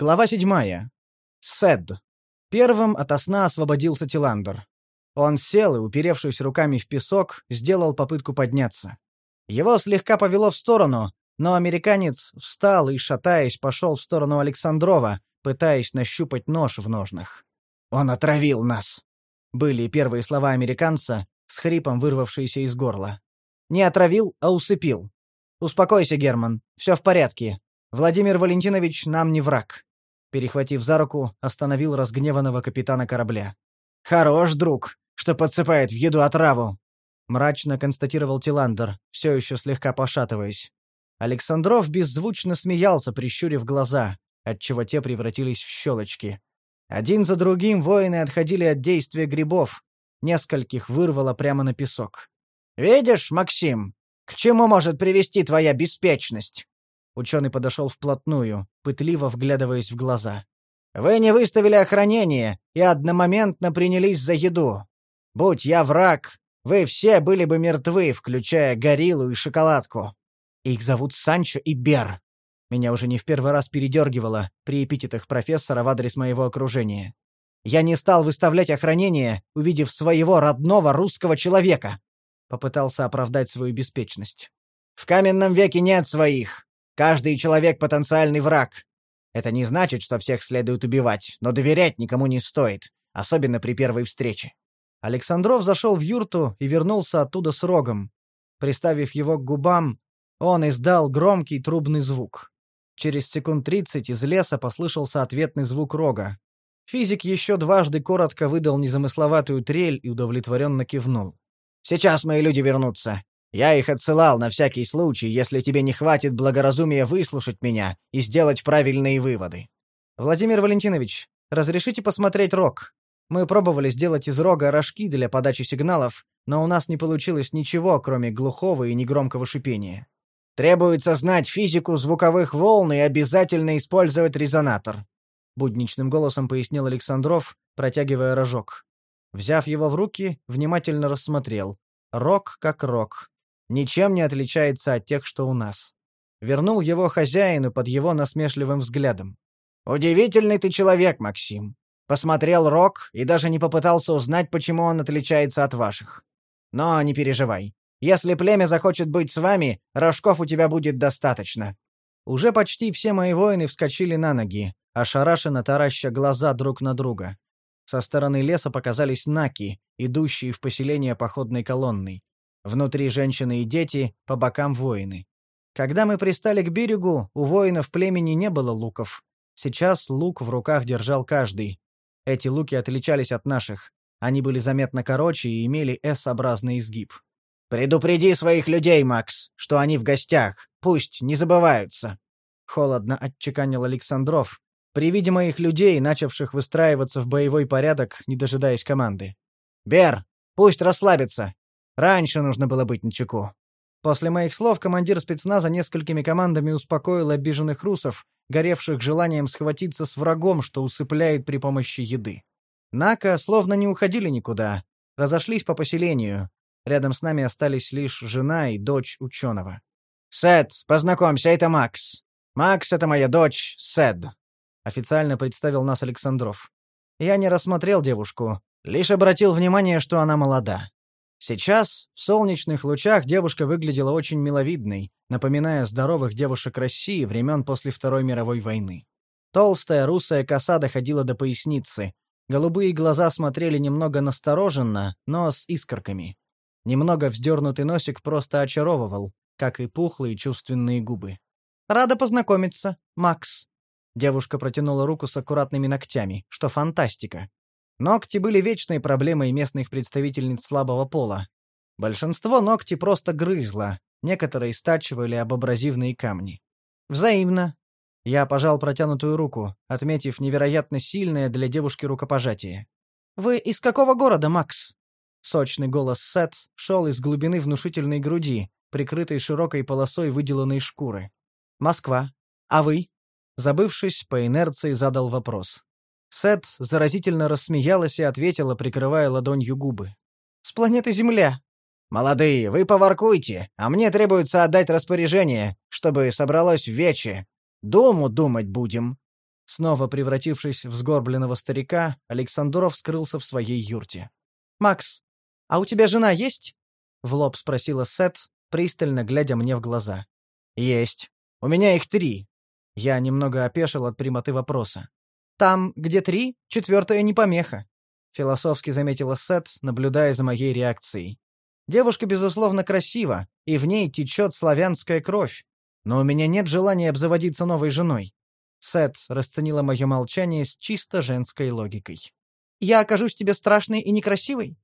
Глава седьмая. Сед. Первым ото сна освободился Тиландер. Он сел и, уперевшись руками в песок, сделал попытку подняться. Его слегка повело в сторону, но американец встал и, шатаясь, пошел в сторону Александрова, пытаясь нащупать нож в ножнах. «Он отравил нас!» — были первые слова американца, с хрипом вырвавшиеся из горла. «Не отравил, а усыпил. Успокойся, Герман, все в порядке. Владимир Валентинович нам не враг перехватив за руку, остановил разгневанного капитана корабля. «Хорош, друг, что подсыпает в еду отраву!» Мрачно констатировал Тиландер, все еще слегка пошатываясь. Александров беззвучно смеялся, прищурив глаза, отчего те превратились в щелочки. Один за другим воины отходили от действия грибов. Нескольких вырвало прямо на песок. «Видишь, Максим, к чему может привести твоя беспечность?» Ученый подошел вплотную, пытливо вглядываясь в глаза. «Вы не выставили охранение и одномоментно принялись за еду. Будь я враг, вы все были бы мертвы, включая гориллу и шоколадку. Их зовут Санчо и Бер. Меня уже не в первый раз передергивало при эпитетах профессора в адрес моего окружения. Я не стал выставлять охранение, увидев своего родного русского человека. Попытался оправдать свою беспечность. В каменном веке нет своих. Каждый человек — потенциальный враг. Это не значит, что всех следует убивать, но доверять никому не стоит, особенно при первой встрече. Александров зашел в юрту и вернулся оттуда с рогом. Приставив его к губам, он издал громкий трубный звук. Через секунд тридцать из леса послышался ответный звук рога. Физик еще дважды коротко выдал незамысловатую трель и удовлетворенно кивнул. «Сейчас мои люди вернутся. Я их отсылал на всякий случай, если тебе не хватит благоразумия выслушать меня и сделать правильные выводы. Владимир Валентинович, разрешите посмотреть рог? Мы пробовали сделать из рога рожки для подачи сигналов, но у нас не получилось ничего, кроме глухого и негромкого шипения. Требуется знать физику звуковых волн и обязательно использовать резонатор, будничным голосом пояснил Александров, протягивая рожок. Взяв его в руки, внимательно рассмотрел. Рог как рог, ничем не отличается от тех, что у нас. Вернул его хозяину под его насмешливым взглядом. «Удивительный ты человек, Максим. Посмотрел Рок и даже не попытался узнать, почему он отличается от ваших. Но не переживай. Если племя захочет быть с вами, рожков у тебя будет достаточно». Уже почти все мои воины вскочили на ноги, ошарашенно тараща глаза друг на друга. Со стороны леса показались наки, идущие в поселение походной колонной. Внутри женщины и дети, по бокам воины. Когда мы пристали к берегу, у воинов племени не было луков. Сейчас лук в руках держал каждый. Эти луки отличались от наших. Они были заметно короче и имели S-образный изгиб. «Предупреди своих людей, Макс, что они в гостях. Пусть не забываются», — холодно отчеканил Александров, при виде моих людей, начавших выстраиваться в боевой порядок, не дожидаясь команды. «Бер, пусть расслабится. Раньше нужно было быть начеку. После моих слов командир спецназа несколькими командами успокоил обиженных русов, горевших желанием схватиться с врагом, что усыпляет при помощи еды. Нака словно не уходили никуда, разошлись по поселению. Рядом с нами остались лишь жена и дочь ученого. «Сет, познакомься, это Макс. Макс — это моя дочь, Сед», — официально представил нас Александров. Я не рассмотрел девушку, лишь обратил внимание, что она молода. Сейчас, в солнечных лучах, девушка выглядела очень миловидной, напоминая здоровых девушек России времен после Второй мировой войны. Толстая русая коса доходила до поясницы. Голубые глаза смотрели немного настороженно, но с искорками. Немного вздернутый носик просто очаровывал, как и пухлые чувственные губы. «Рада познакомиться, Макс». Девушка протянула руку с аккуратными ногтями, что фантастика. Ногти были вечной проблемой местных представительниц слабого пола. Большинство ногти просто грызло, некоторые стачивали об абразивные камни. Взаимно. Я пожал протянутую руку, отметив невероятно сильное для девушки рукопожатие. «Вы из какого города, Макс?» Сочный голос Сет шел из глубины внушительной груди, прикрытой широкой полосой выделанной шкуры. «Москва. А вы?» Забывшись, по инерции задал вопрос. Сет заразительно рассмеялась и ответила, прикрывая ладонью губы. «С планеты Земля». «Молодые, вы поворкуйте, а мне требуется отдать распоряжение, чтобы собралось вече. Дому думать будем». Снова превратившись в сгорбленного старика, Александров скрылся в своей юрте. «Макс, а у тебя жена есть?» — в лоб спросила Сет, пристально глядя мне в глаза. «Есть. У меня их три». Я немного опешил от прямоты вопроса. «Там, где три, четвертая не помеха», — философски заметила Сет, наблюдая за моей реакцией. «Девушка, безусловно, красива, и в ней течет славянская кровь, но у меня нет желания обзаводиться новой женой. Сет расценила мое молчание с чисто женской логикой. «Я окажусь тебе страшной и некрасивой?»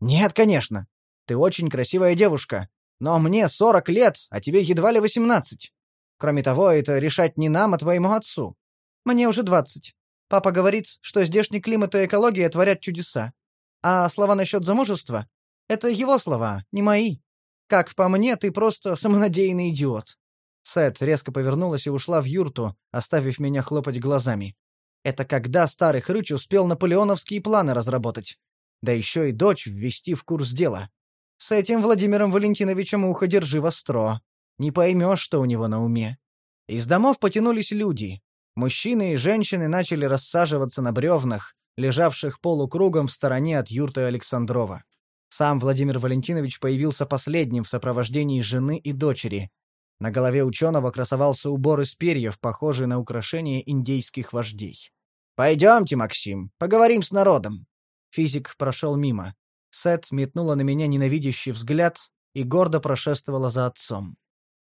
«Нет, конечно. Ты очень красивая девушка. Но мне сорок лет, а тебе едва ли восемнадцать. Кроме того, это решать не нам, а твоему отцу. Мне уже двадцать. Папа говорит, что здешний климат и экология творят чудеса. А слова насчет замужества — это его слова, не мои. Как по мне, ты просто самонадеянный идиот. Сет резко повернулась и ушла в юрту, оставив меня хлопать глазами. Это когда старый хрыч успел наполеоновские планы разработать. Да еще и дочь ввести в курс дела. С этим Владимиром Валентиновичем ухо держи востро. Не поймешь, что у него на уме. Из домов потянулись люди. Мужчины и женщины начали рассаживаться на бревнах, лежавших полукругом в стороне от юрты Александрова. Сам Владимир Валентинович появился последним в сопровождении жены и дочери, на голове ученого красовался убор из перьев, похожий на украшение индейских вождей. «Пойдемте, Максим, поговорим с народом». Физик прошел мимо. Сет метнула на меня ненавидящий взгляд и гордо прошествовала за отцом.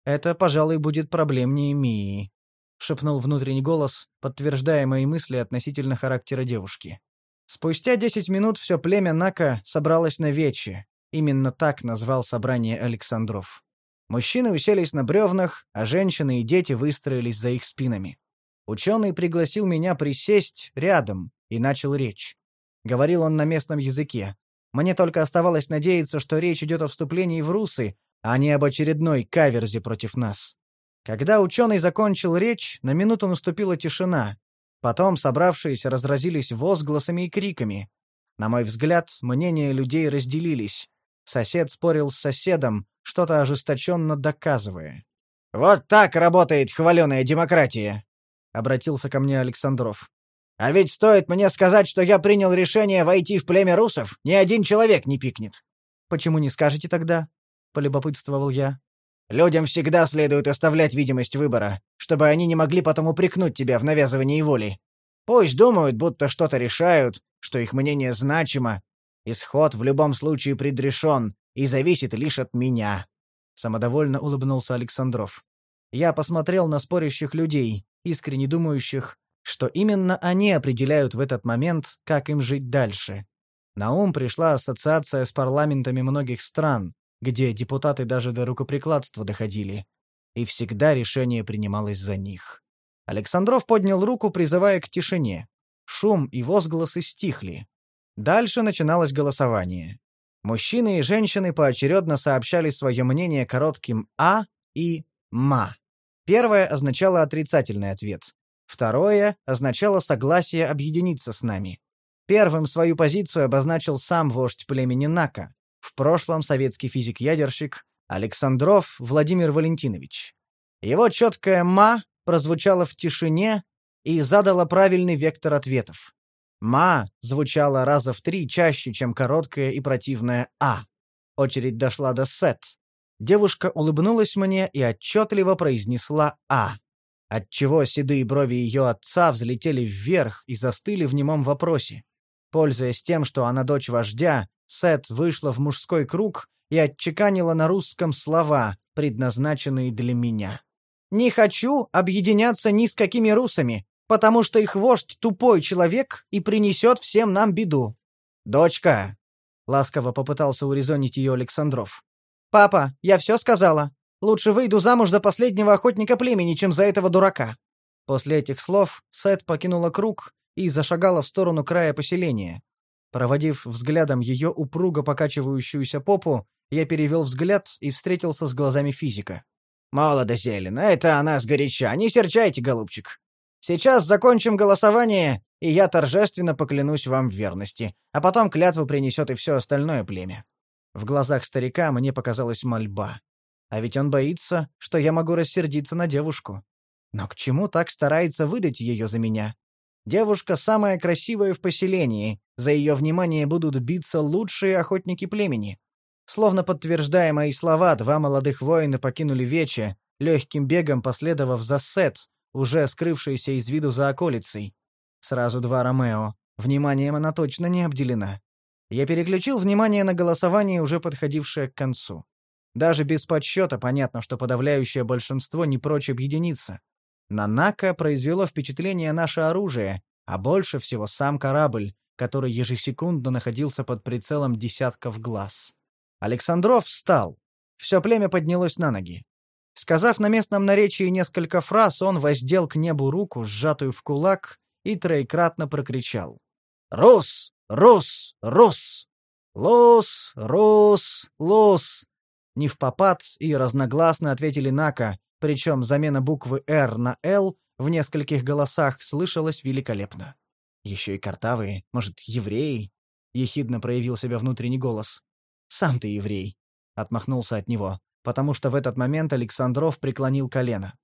«Это, пожалуй, будет проблемнее Мии», — шепнул внутренний голос, подтверждая мои мысли относительно характера девушки. Спустя десять минут все племя Нака собралось на вече. Именно так назвал собрание Александров. Мужчины уселись на бревнах, а женщины и дети выстроились за их спинами. Ученый пригласил меня присесть рядом и начал речь. Говорил он на местном языке. Мне только оставалось надеяться, что речь идет о вступлении в русы, а не об очередной каверзе против нас. Когда ученый закончил речь, на минуту наступила тишина. Потом собравшиеся разразились возгласами и криками. На мой взгляд, мнения людей разделились. Сосед спорил с соседом, что-то ожесточенно доказывая. «Вот так работает хваленая демократия!» — обратился ко мне Александров. «А ведь стоит мне сказать, что я принял решение войти в племя русов, ни один человек не пикнет». «Почему не скажете тогда?» — полюбопытствовал я. «Людям всегда следует оставлять видимость выбора, чтобы они не могли потом упрекнуть тебя в навязывании воли. Пусть думают, будто что-то решают, что их мнение значимо. Исход в любом случае предрешен, и зависит лишь от меня», — самодовольно улыбнулся Александров. Я посмотрел на спорящих людей, искренне думающих, что именно они определяют в этот момент, как им жить дальше. На ум пришла ассоциация с парламентами многих стран, где депутаты даже до рукоприкладства доходили. И всегда решение принималось за них. Александров поднял руку, призывая к тишине. Шум и возгласы стихли. Дальше начиналось голосование. Мужчины и женщины поочередно сообщали свое мнение коротким «а» и «ма». Первое означало отрицательный ответ. Второе означало согласие объединиться с нами. Первым свою позицию обозначил сам вождь племени Нака, в прошлом советский физик-ядерщик Александров Владимир Валентинович. Его четкое «ма» прозвучало в тишине и задало правильный вектор ответов. «Ма» звучало раза в три чаще, чем короткое и противное «а». Очередь дошла до «сет». Девушка улыбнулась мне и отчетливо произнесла «а», отчего седые брови ее отца взлетели вверх и застыли в немом вопросе. Пользуясь тем, что она дочь вождя, Сет вышла в мужской круг и отчеканила на русском слова, предназначенные для меня. «Не хочу объединяться ни с какими русами потому что их вождь тупой человек и принесет всем нам беду. Дочка, ласково попытался урезонить ее Александров. Папа, я все сказала. Лучше выйду замуж за последнего охотника племени, чем за этого дурака. После этих слов Сет покинула круг и зашагала в сторону края поселения. Проводив взглядом ее упруго покачивающуюся попу, я перевел взгляд и встретился с глазами физика. «Молодо зелено, это она сгоряча, не серчайте, голубчик. Сейчас закончим голосование, и я торжественно поклянусь вам в верности, а потом клятву принесет и все остальное племя». В глазах старика мне показалась мольба. А ведь он боится, что я могу рассердиться на девушку. Но к чему так старается выдать ее за меня? Девушка самая красивая в поселении, за ее внимание будут биться лучшие охотники племени. Словно подтверждая мои слова, два молодых воина покинули Вече, легким бегом последовав за Сет, уже скрывшийся из виду за околицей. Сразу два Ромео. Вниманием она точно не обделена. Я переключил внимание на голосование, уже подходившее к концу. Даже без подсчета понятно, что подавляющее большинство не прочь объединиться. На Нака произвело впечатление наше оружие, а больше всего сам корабль, который ежесекундно находился под прицелом десятков глаз. Александров встал. Все племя поднялось на ноги. Сказав на местном наречии несколько фраз, он воздел к небу руку, сжатую в кулак, и троекратно прокричал. «Рус! Рус! Рус! Лус! Рус! Лус!» Не в попад и разногласно ответили Нака, причем замена буквы «Р» на «Л» в нескольких голосах слышалась великолепно. Еще и картавые, может, евреи? Ехидно проявил себя внутренний голос. «Сам ты еврей», — отмахнулся от него, потому что в этот момент Александров преклонил колено.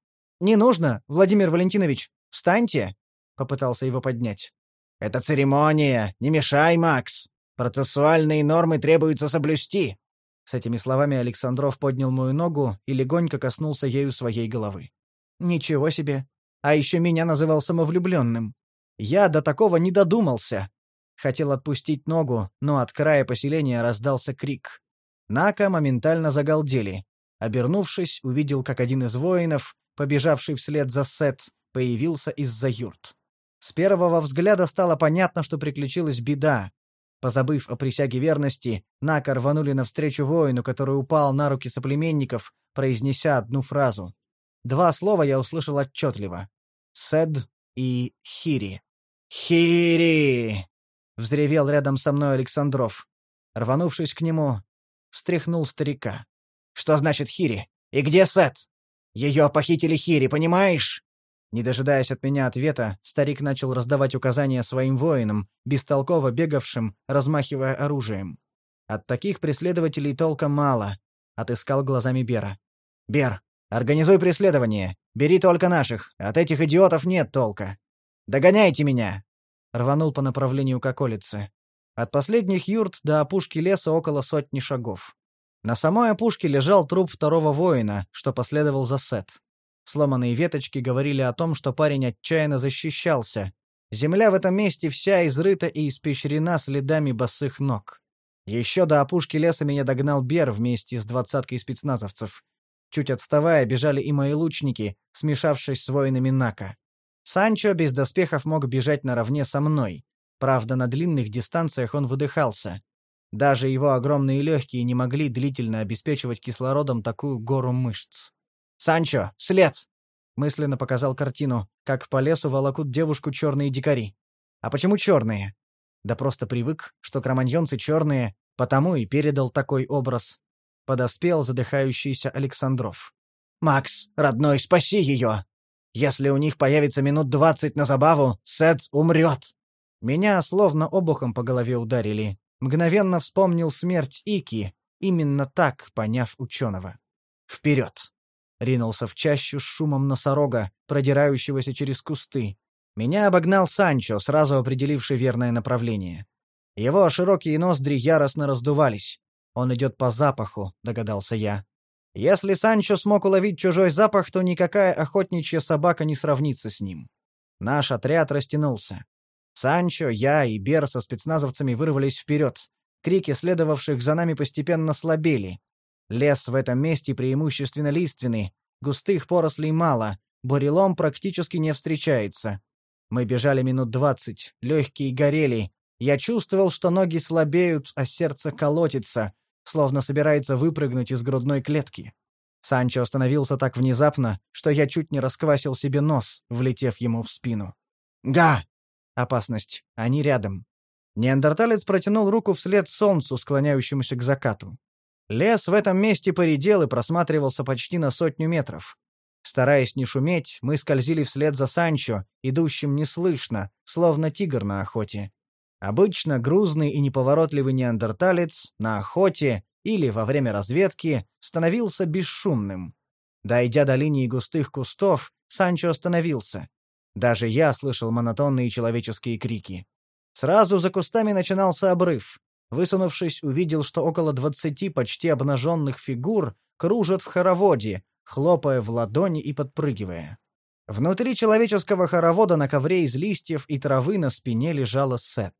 «Не нужно, Владимир Валентинович, встаньте!» — попытался его поднять. «Это церемония, не мешай, Макс! Процессуальные нормы требуется соблюсти!» С этими словами Александров поднял мою ногу и легонько коснулся ею своей головы. «Ничего себе! А еще меня называл самовлюбленным. Я до такого не додумался!» Хотел отпустить ногу, но от края поселения раздался крик. Нака моментально загалдели. Обернувшись, увидел, как один из воинов, побежавший вслед за Сет, появился из-за юрт. С первого взгляда стало понятно, что приключилась беда, Позабыв о присяге верности, Нака рванули навстречу воину, который упал на руки соплеменников, произнеся одну фразу. Два слова я услышал отчетливо. «Сед» и «Хири». «Хири!» — взревел рядом со мной Александров. Рванувшись к нему, встряхнул старика. «Что значит Хири? И где Сет? Ее похитили Хири, понимаешь? Не дожидаясь от меня ответа, старик начал раздавать указания своим воинам, бестолково бегавшим, размахивая оружием. От таких преследователей толка мало, отыскал глазами Бера. Бер, организуй преследование. Бери только наших. От этих идиотов нет толка. Догоняйте меня. Рванул по направлению к околице. От последних юрт до опушки леса около сотни шагов. На самой опушке лежал труп второго воина, что последовал за Сет. Сломанные веточки говорили о том, что парень отчаянно защищался. Земля в этом месте вся изрыта и испещрена следами босых ног. Еще до опушки леса меня догнал Бер вместе с двадцаткой спецназовцев. Чуть отставая, бежали и мои лучники, смешавшись с воинами Нака. Санчо без доспехов мог бежать наравне со мной. Правда, на длинных дистанциях он выдыхался. Даже его огромные легкие не могли длительно обеспечивать кислородом такую гору мышц. «Санчо, след!» Мысленно показал картину, как по лесу волокут девушку черные дикари. А почему черные? Да просто привык, что кроманьонцы черные, потому и передал такой образ. Подоспел задыхающийся Александров. «Макс, родной, спаси ее! Если у них появится минут двадцать на забаву, Сет умрет!» Меня словно обухом по голове ударили. Мгновенно вспомнил смерть Ики, именно так поняв ученого. «Вперед!» Ринулся в чащу с шумом носорога, продирающегося через кусты. Меня обогнал Санчо, сразу определивший верное направление. Его широкие ноздри яростно раздувались. Он идет по запаху, догадался я. Если Санчо смог уловить чужой запах, то никакая охотничья собака не сравнится с ним. Наш отряд растянулся. Санчо, я и Бер со спецназовцами вырвались вперед. Крики следовавших за нами постепенно слабели. Лес в этом месте преимущественно лиственный, густых порослей мало, бурелом практически не встречается. Мы бежали минут двадцать, легкие горели. Я чувствовал, что ноги слабеют, а сердце колотится, словно собирается выпрыгнуть из грудной клетки. Санчо остановился так внезапно, что я чуть не расквасил себе нос, влетев ему в спину. «Га!» Опасность. Они рядом. Неандерталец протянул руку вслед солнцу, склоняющемуся к закату. Лес в этом месте поредел и просматривался почти на сотню метров. Стараясь не шуметь, мы скользили вслед за Санчо, идущим неслышно, словно тигр на охоте. Обычно грузный и неповоротливый неандерталец на охоте или во время разведки становился бесшумным. Дойдя до линии густых кустов, Санчо остановился. Даже я слышал монотонные человеческие крики. Сразу за кустами начинался обрыв. Высунувшись, увидел, что около двадцати почти обнаженных фигур кружат в хороводе, хлопая в ладони и подпрыгивая. Внутри человеческого хоровода на ковре из листьев и травы на спине лежала Сет.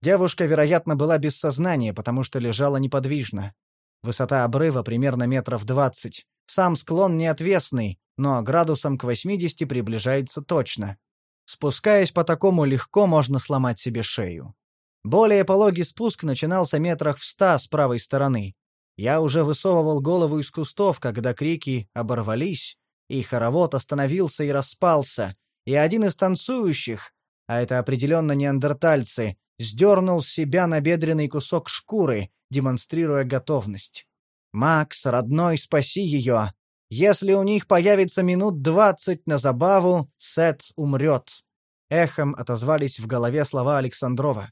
Девушка, вероятно, была без сознания, потому что лежала неподвижно. Высота обрыва примерно метров двадцать. Сам склон не отвесный, но градусом к 80 приближается точно. Спускаясь по такому легко, можно сломать себе шею. Более пологий спуск начинался метрах в ста с правой стороны. Я уже высовывал голову из кустов, когда крики оборвались, и хоровод остановился и распался, и один из танцующих, а это определенно неандертальцы, сдернул с себя набедренный кусок шкуры, демонстрируя готовность. «Макс, родной, спаси ее! Если у них появится минут двадцать на забаву, Сет умрет!» Эхом отозвались в голове слова Александрова.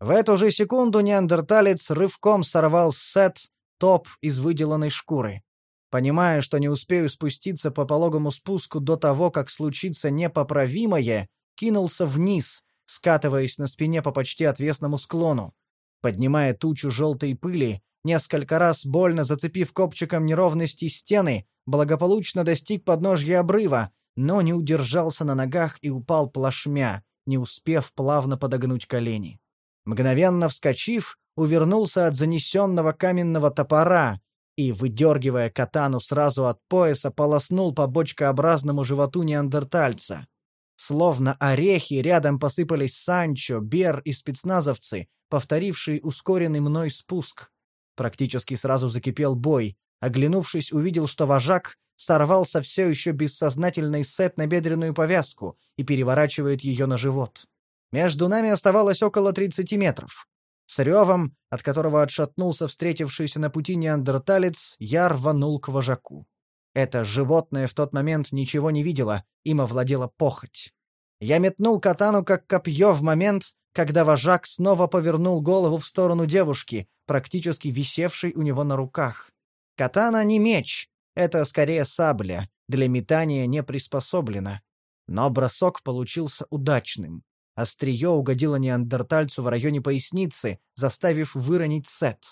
В эту же секунду неандерталец рывком сорвал Сет топ из выделанной шкуры. Понимая, что не успею спуститься по пологому спуску до того, как случится непоправимое, кинулся вниз, скатываясь на спине по почти отвесному склону. Поднимая тучу желтой пыли, несколько раз больно зацепив копчиком неровности стены, благополучно достиг подножья обрыва, но не удержался на ногах и упал плашмя, не успев плавно подогнуть колени. Мгновенно вскочив, увернулся от занесенного каменного топора и, выдергивая катану сразу от пояса, полоснул по бочкообразному животу неандертальца. Словно орехи рядом посыпались Санчо, Бер и спецназовцы, повторившие ускоренный мной спуск. Практически сразу закипел бой. Оглянувшись, увидел, что вожак сорвал со все еще бессознательной сет на бедренную повязку и переворачивает ее на живот. Между нами оставалось около 30 метров. С ревом, от которого отшатнулся встретившийся на пути неандерталец, я рванул к вожаку. Это животное в тот момент ничего не видело, им овладела похоть. Я метнул катану как копье в момент, когда вожак снова повернул голову в сторону девушки, практически висевшей у него на руках. Катана не меч, это скорее сабля, для метания не приспособлена. Но бросок получился удачным. Острие угодило неандертальцу в районе поясницы, заставив выронить сет.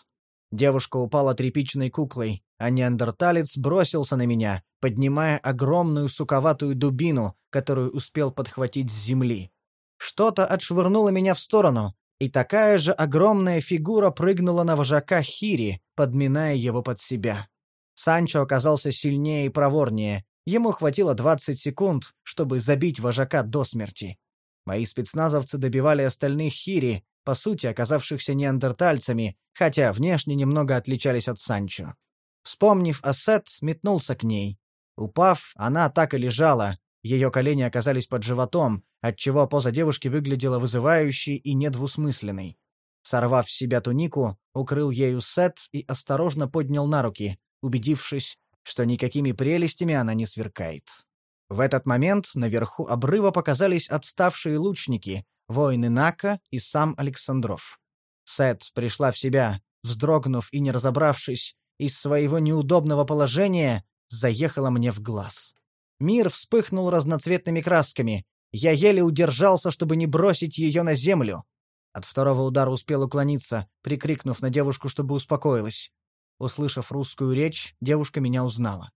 Девушка упала тряпичной куклой, а неандерталец бросился на меня, поднимая огромную суковатую дубину, которую успел подхватить с земли. Что-то отшвырнуло меня в сторону, и такая же огромная фигура прыгнула на вожака Хири, подминая его под себя. Санчо оказался сильнее и проворнее. Ему хватило 20 секунд, чтобы забить вожака до смерти. Мои спецназовцы добивали остальных Хири, по сути оказавшихся неандертальцами, хотя внешне немного отличались от Санчо. Вспомнив о Сет, метнулся к ней. Упав, она так и лежала, ее колени оказались под животом, отчего поза девушки выглядела вызывающей и недвусмысленной. Сорвав с себя тунику, укрыл ею Сет и осторожно поднял на руки, убедившись, что никакими прелестями она не сверкает. В этот момент наверху обрыва показались отставшие лучники, воины Нака и сам Александров. Сет пришла в себя, вздрогнув и не разобравшись, из своего неудобного положения заехала мне в глаз. Мир вспыхнул разноцветными красками. Я еле удержался, чтобы не бросить ее на землю. От второго удара успел уклониться, прикрикнув на девушку, чтобы успокоилась. Услышав русскую речь, девушка меня узнала.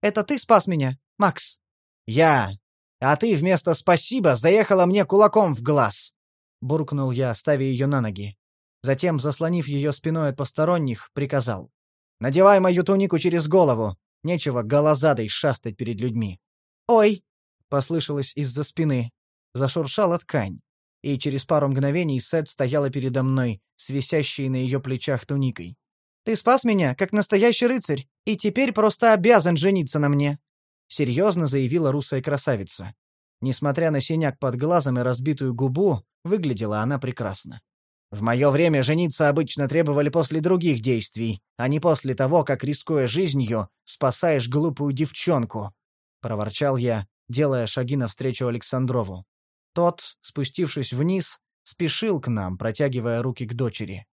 «Это ты спас меня, Макс?» «Я. А ты вместо «спасибо» заехала мне кулаком в глаз!» Буркнул я, ставя ее на ноги. Затем, заслонив ее спиной от посторонних, приказал. «Надевай мою тунику через голову. Нечего голозадой шастать перед людьми». «Ой!» — послышалось из-за спины. Зашуршала ткань. И через пару мгновений Сет стояла передо мной, с на ее плечах туникой. «Ты спас меня, как настоящий рыцарь, и теперь просто обязан жениться на мне!» — серьезно заявила русая красавица. Несмотря на синяк под глазом и разбитую губу, выглядела она прекрасно. В мое время жениться обычно требовали после других действий, а не после того, как, рискуя жизнью, спасаешь глупую девчонку», — проворчал я, делая шаги навстречу Александрову. Тот, спустившись вниз, спешил к нам, протягивая руки к дочери.